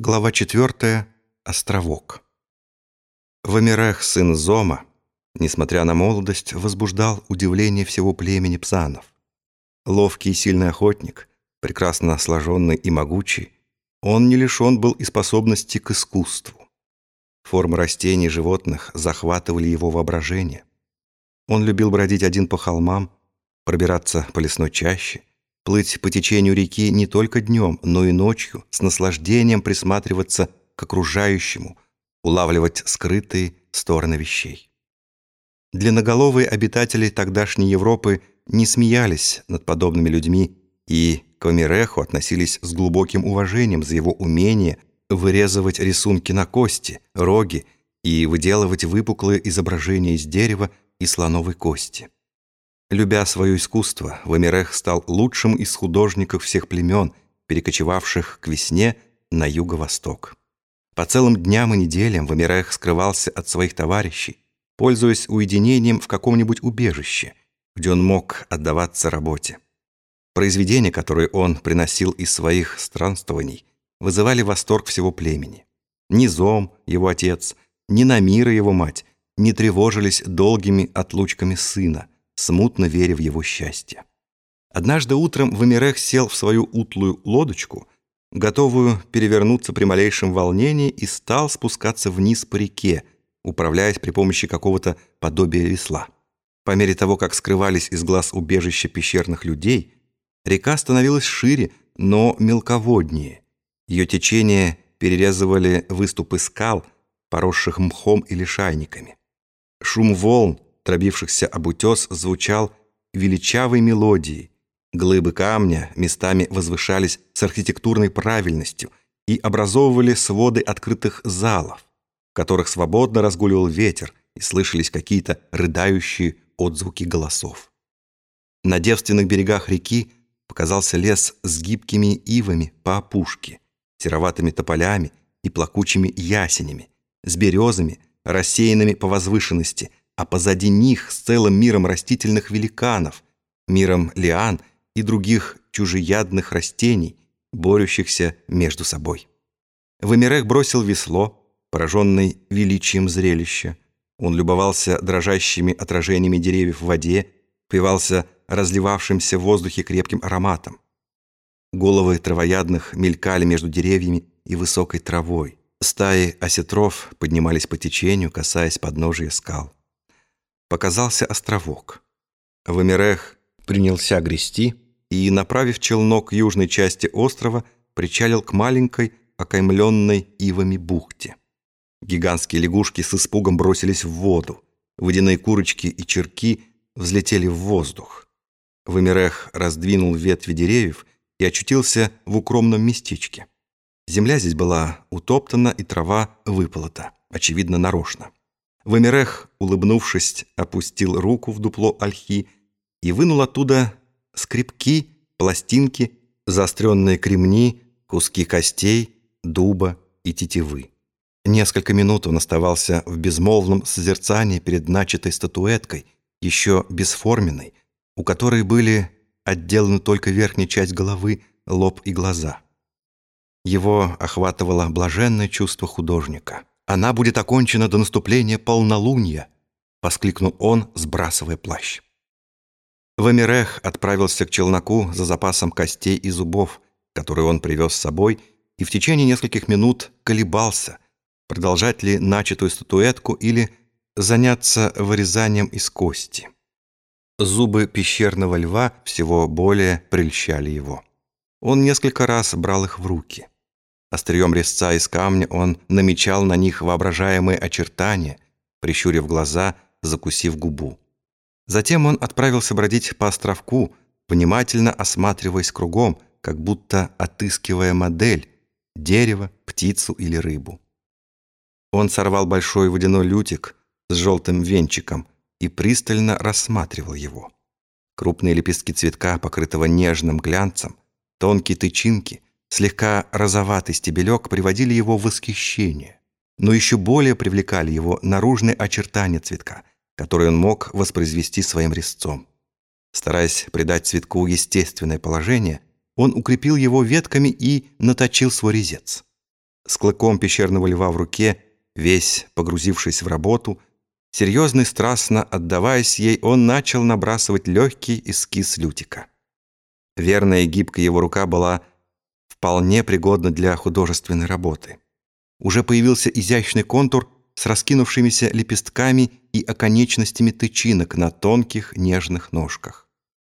Глава 4. Островок. Вамирех, сын Зома, несмотря на молодость, возбуждал удивление всего племени псанов. Ловкий и сильный охотник, прекрасно сложенный и могучий, он не лишен был и способности к искусству. Формы растений и животных захватывали его воображение. Он любил бродить один по холмам, пробираться по лесной чаще, плыть по течению реки не только днем, но и ночью, с наслаждением присматриваться к окружающему, улавливать скрытые стороны вещей. Длинноголовые обитатели тогдашней Европы не смеялись над подобными людьми и к Омиреху относились с глубоким уважением за его умение вырезывать рисунки на кости, роги и выделывать выпуклые изображения из дерева и слоновой кости. Любя свое искусство, Вамирех стал лучшим из художников всех племен, перекочевавших к весне на юго-восток. По целым дням и неделям Вамирех скрывался от своих товарищей, пользуясь уединением в каком-нибудь убежище, где он мог отдаваться работе. Произведения, которые он приносил из своих странствований, вызывали восторг всего племени. Ни Зом, его отец, ни Намира, его мать, не тревожились долгими отлучками сына – смутно веря в его счастье. Однажды утром Вамирех сел в свою утлую лодочку, готовую перевернуться при малейшем волнении, и стал спускаться вниз по реке, управляясь при помощи какого-то подобия весла. По мере того, как скрывались из глаз убежища пещерных людей, река становилась шире, но мелководнее. Ее течение перерезывали выступы скал, поросших мхом или шайниками. Шум волн дробившихся об утес, звучал величавой мелодией. Глыбы камня местами возвышались с архитектурной правильностью и образовывали своды открытых залов, в которых свободно разгуливал ветер и слышались какие-то рыдающие отзвуки голосов. На девственных берегах реки показался лес с гибкими ивами по опушке, сероватыми тополями и плакучими ясенями, с березами, рассеянными по возвышенности, а позади них с целым миром растительных великанов, миром лиан и других чужеядных растений, борющихся между собой. Вамирех бросил весло, пораженный величием зрелища. Он любовался дрожащими отражениями деревьев в воде, пивался разливавшимся в воздухе крепким ароматом. Головы травоядных мелькали между деревьями и высокой травой. Стаи осетров поднимались по течению, касаясь подножия скал показался островок. Вамирех принялся грести и, направив челнок к южной части острова, причалил к маленькой, окаймленной ивами бухте. Гигантские лягушки с испугом бросились в воду. Водяные курочки и черки взлетели в воздух. Вамирех раздвинул ветви деревьев и очутился в укромном местечке. Земля здесь была утоптана и трава выполота, очевидно, нарочно. Вамирех, улыбнувшись, опустил руку в дупло ольхи и вынул оттуда скребки, пластинки, заостренные кремни, куски костей, дуба и тетивы. Несколько минут он оставался в безмолвном созерцании перед начатой статуэткой, еще бесформенной, у которой были отделаны только верхняя часть головы, лоб и глаза. Его охватывало блаженное чувство художника. Она будет окончена до наступления полнолуния», — воскликнул он, сбрасывая плащ. Вамирех отправился к челноку за запасом костей и зубов, которые он привез с собой, и в течение нескольких минут колебался, продолжать ли начатую статуэтку или заняться вырезанием из кости. Зубы пещерного льва всего более прельщали его. Он несколько раз брал их в руки. Острием резца из камня он намечал на них воображаемые очертания, прищурив глаза, закусив губу. Затем он отправился бродить по островку, внимательно осматриваясь кругом, как будто отыскивая модель — дерево, птицу или рыбу. Он сорвал большой водяной лютик с желтым венчиком и пристально рассматривал его. Крупные лепестки цветка, покрытого нежным глянцем, тонкие тычинки — Слегка розоватый стебелек приводили его в восхищение, но еще более привлекали его наружные очертания цветка, которые он мог воспроизвести своим резцом. Стараясь придать цветку естественное положение, он укрепил его ветками и наточил свой резец. с клыком пещерного льва в руке, весь погрузившись в работу, серьезно и страстно отдаваясь ей, он начал набрасывать легкий эскиз Лютика. Верная и гибкая его рука была вполне пригодна для художественной работы. Уже появился изящный контур с раскинувшимися лепестками и оконечностями тычинок на тонких нежных ножках.